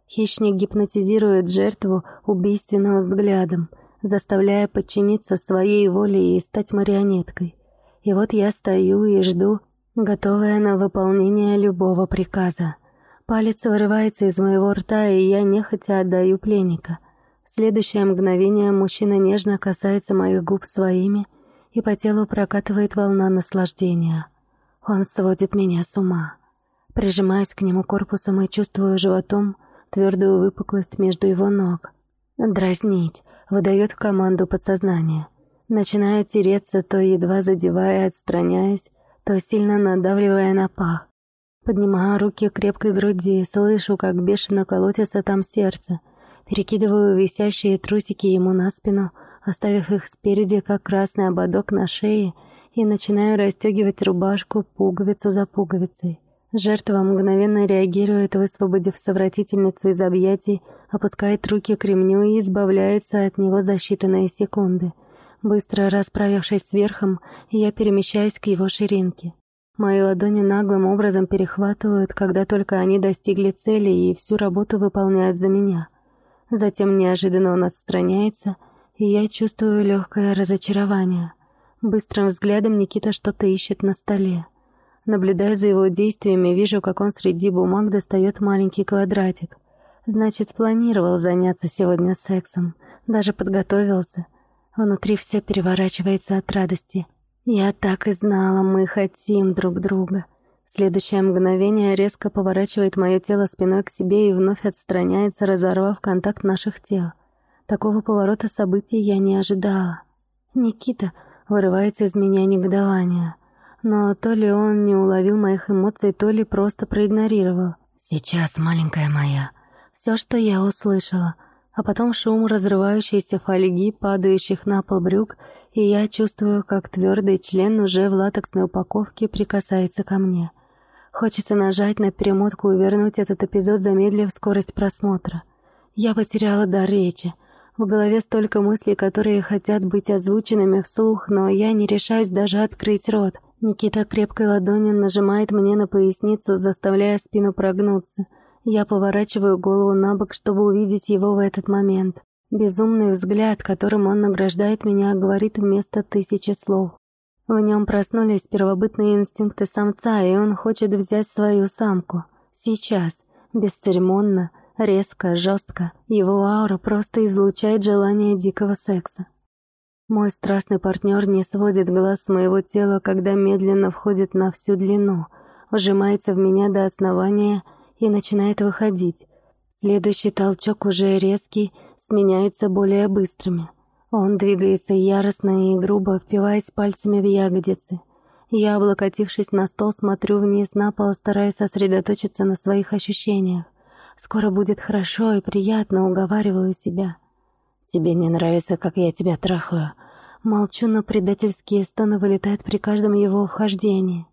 Хищник гипнотизирует жертву убийственным взглядом, заставляя подчиниться своей воле и стать марионеткой. И вот я стою и жду, готовая на выполнение любого приказа. Палец вырывается из моего рта, и я нехотя отдаю пленника. В следующее мгновение мужчина нежно касается моих губ своими, и по телу прокатывает волна наслаждения. Он сводит меня с ума. Прижимаюсь к нему корпусом и чувствую животом твердую выпуклость между его ног. Дразнить, выдает команду подсознания. Начинаю тереться, то едва задевая, отстраняясь, то сильно надавливая на пах. Поднимаю руки к крепкой груди, слышу, как бешено колотится там сердце. Перекидываю висящие трусики ему на спину, оставив их спереди, как красный ободок на шее, и начинаю расстегивать рубашку пуговицу за пуговицей. Жертва мгновенно реагирует, высвободив совратительницу из объятий, опускает руки к ремню и избавляется от него за считанные секунды. Быстро расправившись с верхом, я перемещаюсь к его ширинке. Мои ладони наглым образом перехватывают, когда только они достигли цели и всю работу выполняют за меня. Затем неожиданно он отстраняется, и я чувствую легкое разочарование. Быстрым взглядом Никита что-то ищет на столе. Наблюдая за его действиями, вижу, как он среди бумаг достает маленький квадратик. Значит, планировал заняться сегодня сексом. Даже подготовился. Внутри все переворачивается от радости. Я так и знала, мы хотим друг друга. следующее мгновение резко поворачивает мое тело спиной к себе и вновь отстраняется, разорвав контакт наших тел. Такого поворота событий я не ожидала. Никита вырывается из меня негодование но то ли он не уловил моих эмоций, то ли просто проигнорировал. «Сейчас, маленькая моя». Все, что я услышала, а потом шум разрывающейся фольги, падающих на пол брюк, и я чувствую, как твердый член уже в латексной упаковке прикасается ко мне. Хочется нажать на перемотку и вернуть этот эпизод, замедлив скорость просмотра. Я потеряла дар речи. В голове столько мыслей, которые хотят быть озвученными вслух, но я не решаюсь даже открыть рот. Никита крепкой ладонью нажимает мне на поясницу, заставляя спину прогнуться. Я поворачиваю голову на бок, чтобы увидеть его в этот момент. Безумный взгляд, которым он награждает меня, говорит вместо тысячи слов. В нем проснулись первобытные инстинкты самца, и он хочет взять свою самку. Сейчас, бесцеремонно, резко, жестко. Его аура просто излучает желание дикого секса. Мой страстный партнер не сводит глаз с моего тела, когда медленно входит на всю длину, вжимается в меня до основания и начинает выходить. Следующий толчок уже резкий, сменяется более быстрыми. Он двигается яростно и грубо, впиваясь пальцами в ягодицы. Я, облокотившись на стол, смотрю вниз на пол, стараясь сосредоточиться на своих ощущениях. Скоро будет хорошо и приятно, уговариваю себя. Тебе не нравится, как я тебя трахаю. Молчу, но предательские стоны вылетают при каждом его вхождении.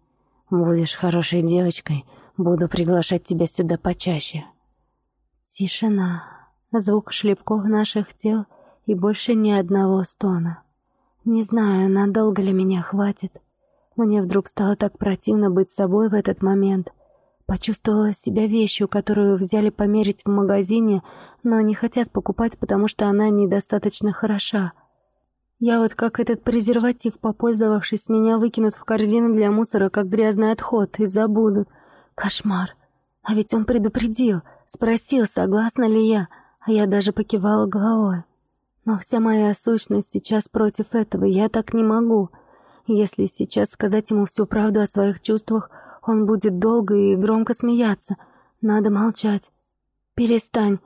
Будешь хорошей девочкой, буду приглашать тебя сюда почаще. Тишина. Звук шлепков наших тел и больше ни одного стона. Не знаю, надолго ли меня хватит. Мне вдруг стало так противно быть собой в этот момент — Почувствовала себя вещью, которую взяли померить в магазине, но не хотят покупать, потому что она недостаточно хороша. Я вот как этот презерватив, попользовавшись, меня выкинут в корзину для мусора, как грязный отход, и забудут. Кошмар. А ведь он предупредил, спросил, согласна ли я, а я даже покивала головой. Но вся моя сущность сейчас против этого, я так не могу. Если сейчас сказать ему всю правду о своих чувствах, он будет долго и громко смеяться. Надо молчать. Перестань.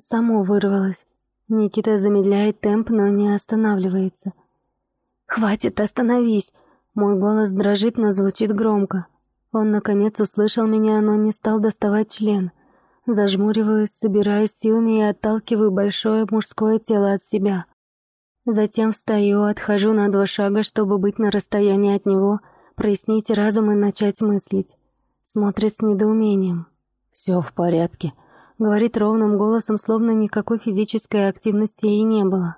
Само вырвалось. Никита замедляет темп, но не останавливается. «Хватит, остановись!» Мой голос дрожит, но звучит громко. Он, наконец, услышал меня, но не стал доставать член. Зажмуриваюсь, собираюсь силами и отталкиваю большое мужское тело от себя. Затем встаю, отхожу на два шага, чтобы быть на расстоянии от него — прояснить разум и начать мыслить. Смотрит с недоумением. «Все в порядке», — говорит ровным голосом, словно никакой физической активности и не было.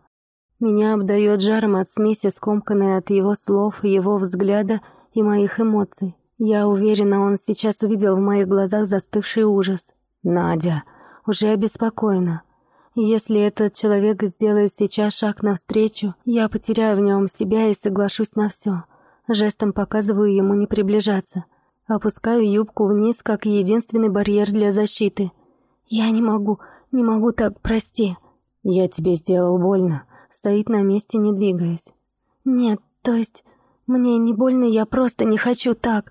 Меня обдает жаром от смеси, скомканной от его слов, его взгляда и моих эмоций. Я уверена, он сейчас увидел в моих глазах застывший ужас. «Надя!» Уже обеспокоена. Если этот человек сделает сейчас шаг навстречу, я потеряю в нем себя и соглашусь на все. Жестом показываю ему не приближаться. Опускаю юбку вниз, как единственный барьер для защиты. «Я не могу, не могу так, прости». «Я тебе сделал больно». Стоит на месте, не двигаясь. «Нет, то есть... Мне не больно, я просто не хочу так».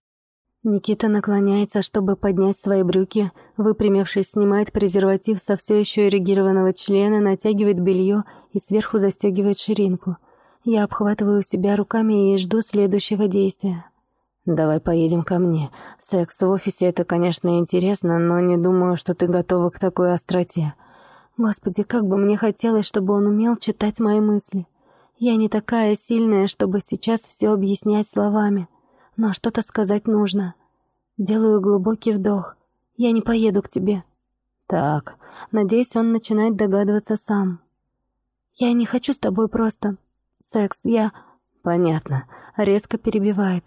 Никита наклоняется, чтобы поднять свои брюки, выпрямившись, снимает презерватив со все еще эрегированного члена, натягивает белье и сверху застегивает ширинку. Я обхватываю себя руками и жду следующего действия. «Давай поедем ко мне. Секс в офисе — это, конечно, интересно, но не думаю, что ты готова к такой остроте. Господи, как бы мне хотелось, чтобы он умел читать мои мысли. Я не такая сильная, чтобы сейчас все объяснять словами, но что-то сказать нужно. Делаю глубокий вдох. Я не поеду к тебе. Так, надеюсь, он начинает догадываться сам. Я не хочу с тобой просто секс, я...» «Понятно». Резко перебивает.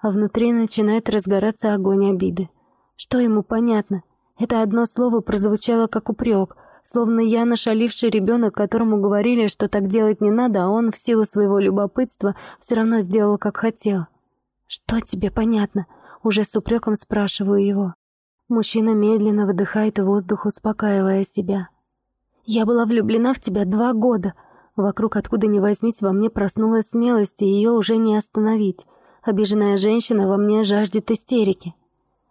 А внутри начинает разгораться огонь обиды. Что ему понятно? Это одно слово прозвучало как упрек, словно я нашаливший ребенок, которому говорили, что так делать не надо, а он в силу своего любопытства все равно сделал, как хотел. «Что тебе понятно?» Уже с упреком спрашиваю его. Мужчина медленно выдыхает воздух, успокаивая себя. «Я была влюблена в тебя два года», Вокруг откуда ни возьмись во мне проснулась смелость, и ее уже не остановить. Обиженная женщина во мне жаждет истерики.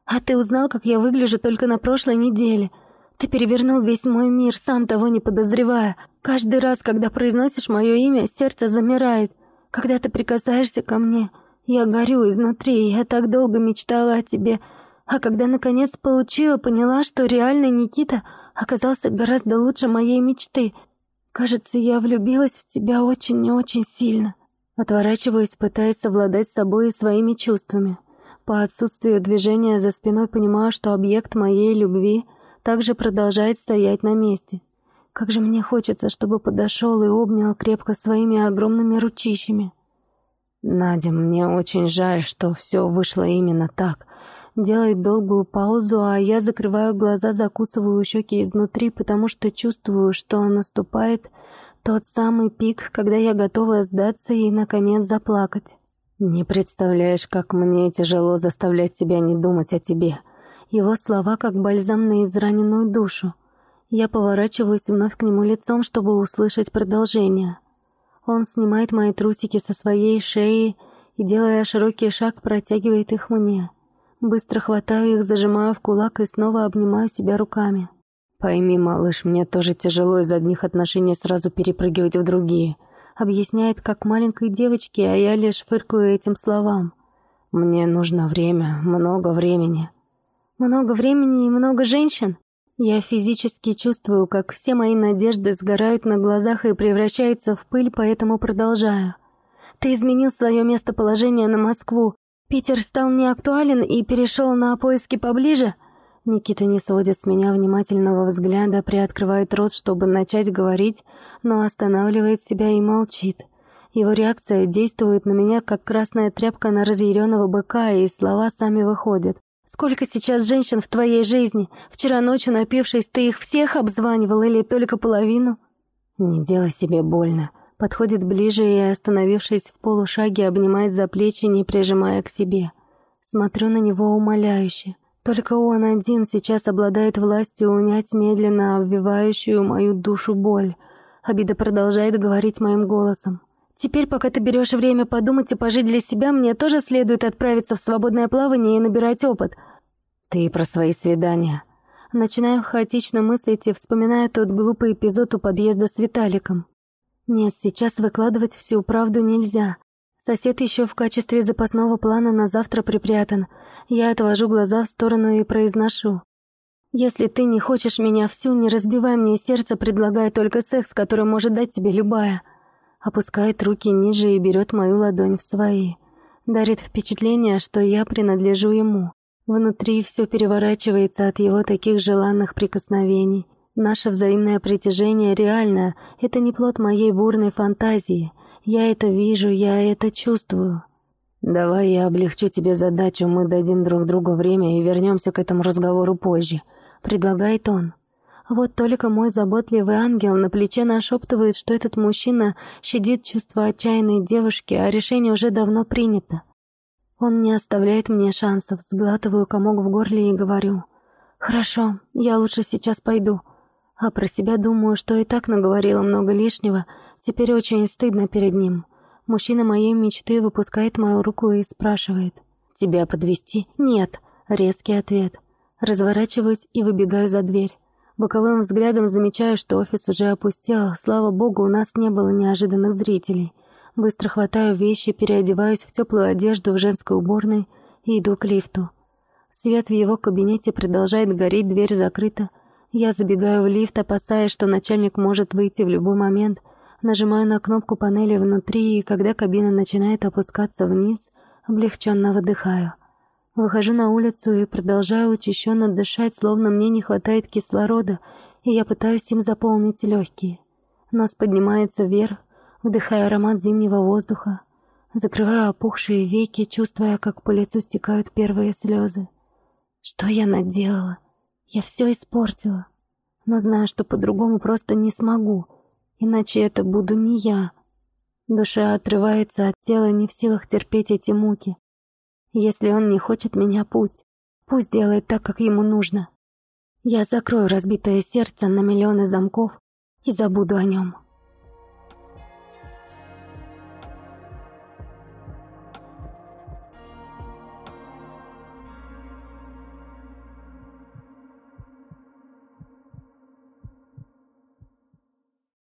«А ты узнал, как я выгляжу только на прошлой неделе? Ты перевернул весь мой мир, сам того не подозревая. Каждый раз, когда произносишь мое имя, сердце замирает. Когда ты прикасаешься ко мне, я горю изнутри, я так долго мечтала о тебе. А когда наконец получила, поняла, что реальный Никита оказался гораздо лучше моей мечты — Кажется, я влюбилась в тебя очень и очень сильно. Отворачиваюсь, пытаясь совладать с собой и своими чувствами. По отсутствию движения за спиной понимаю, что объект моей любви также продолжает стоять на месте. Как же мне хочется, чтобы подошел и обнял крепко своими огромными ручищами. Надя, мне очень жаль, что все вышло именно так. Делает долгую паузу, а я закрываю глаза, закусываю щеки изнутри, потому что чувствую, что наступает тот самый пик, когда я готова сдаться и, наконец, заплакать. Не представляешь, как мне тяжело заставлять себя не думать о тебе. Его слова как бальзам на израненную душу. Я поворачиваюсь вновь к нему лицом, чтобы услышать продолжение. Он снимает мои трусики со своей шеи и, делая широкий шаг, протягивает их мне. Быстро хватаю их, зажимаю в кулак и снова обнимаю себя руками. «Пойми, малыш, мне тоже тяжело из одних отношений сразу перепрыгивать в другие», объясняет как маленькой девочке, а я лишь фыркаю этим словам. «Мне нужно время, много времени». «Много времени и много женщин?» Я физически чувствую, как все мои надежды сгорают на глазах и превращаются в пыль, поэтому продолжаю. Ты изменил свое местоположение на Москву. Питер стал неактуален и перешел на поиски поближе. Никита не сводит с меня внимательного взгляда, приоткрывает рот, чтобы начать говорить, но останавливает себя и молчит. Его реакция действует на меня, как красная тряпка на разъяренного быка, и слова сами выходят. Сколько сейчас женщин в твоей жизни? Вчера ночью, напившись, ты их всех обзванивал или только половину?» «Не делай себе больно». Подходит ближе и, остановившись в полушаге, обнимает за плечи, не прижимая к себе. Смотрю на него умоляюще. Только он один сейчас обладает властью унять медленно обвивающую мою душу боль. Обида продолжает говорить моим голосом. Теперь, пока ты берешь время подумать и пожить для себя, мне тоже следует отправиться в свободное плавание и набирать опыт. Ты про свои свидания. Начинаю хаотично мыслить и вспоминаю тот глупый эпизод у подъезда с Виталиком. Нет, сейчас выкладывать всю правду нельзя. Сосед еще в качестве запасного плана на завтра припрятан. Я отвожу глаза в сторону и произношу. «Если ты не хочешь меня всю, не разбивай мне сердце, предлагая только секс, который может дать тебе любая» опускает руки ниже и берет мою ладонь в свои. Дарит впечатление, что я принадлежу ему. Внутри все переворачивается от его таких желанных прикосновений. Наше взаимное притяжение реально, это не плод моей бурной фантазии. Я это вижу, я это чувствую. «Давай я облегчу тебе задачу, мы дадим друг другу время и вернемся к этому разговору позже», — предлагает он. Вот только мой заботливый ангел на плече нашептывает, что этот мужчина щадит чувства отчаянной девушки, а решение уже давно принято. Он не оставляет мне шансов, сглатываю комок в горле и говорю. «Хорошо, я лучше сейчас пойду». А про себя думаю, что и так наговорила много лишнего, теперь очень стыдно перед ним. Мужчина моей мечты выпускает мою руку и спрашивает. «Тебя подвести? «Нет», — резкий ответ. Разворачиваюсь и выбегаю за дверь. Боковым взглядом замечаю, что офис уже опустел. Слава богу, у нас не было неожиданных зрителей. Быстро хватаю вещи, переодеваюсь в теплую одежду в женской уборной и иду к лифту. Свет в его кабинете продолжает гореть, дверь закрыта. Я забегаю в лифт, опасаясь, что начальник может выйти в любой момент. Нажимаю на кнопку панели внутри, и когда кабина начинает опускаться вниз, облегченно выдыхаю. Выхожу на улицу и продолжаю учащенно дышать, словно мне не хватает кислорода, и я пытаюсь им заполнить легкие. Нос поднимается вверх, вдыхая аромат зимнего воздуха. Закрываю опухшие веки, чувствуя, как по лицу стекают первые слезы. Что я наделала? Я все испортила. Но знаю, что по-другому просто не смогу, иначе это буду не я. Душа отрывается от тела, не в силах терпеть эти муки. Если он не хочет меня, пусть. Пусть делает так, как ему нужно. Я закрою разбитое сердце на миллионы замков и забуду о нем.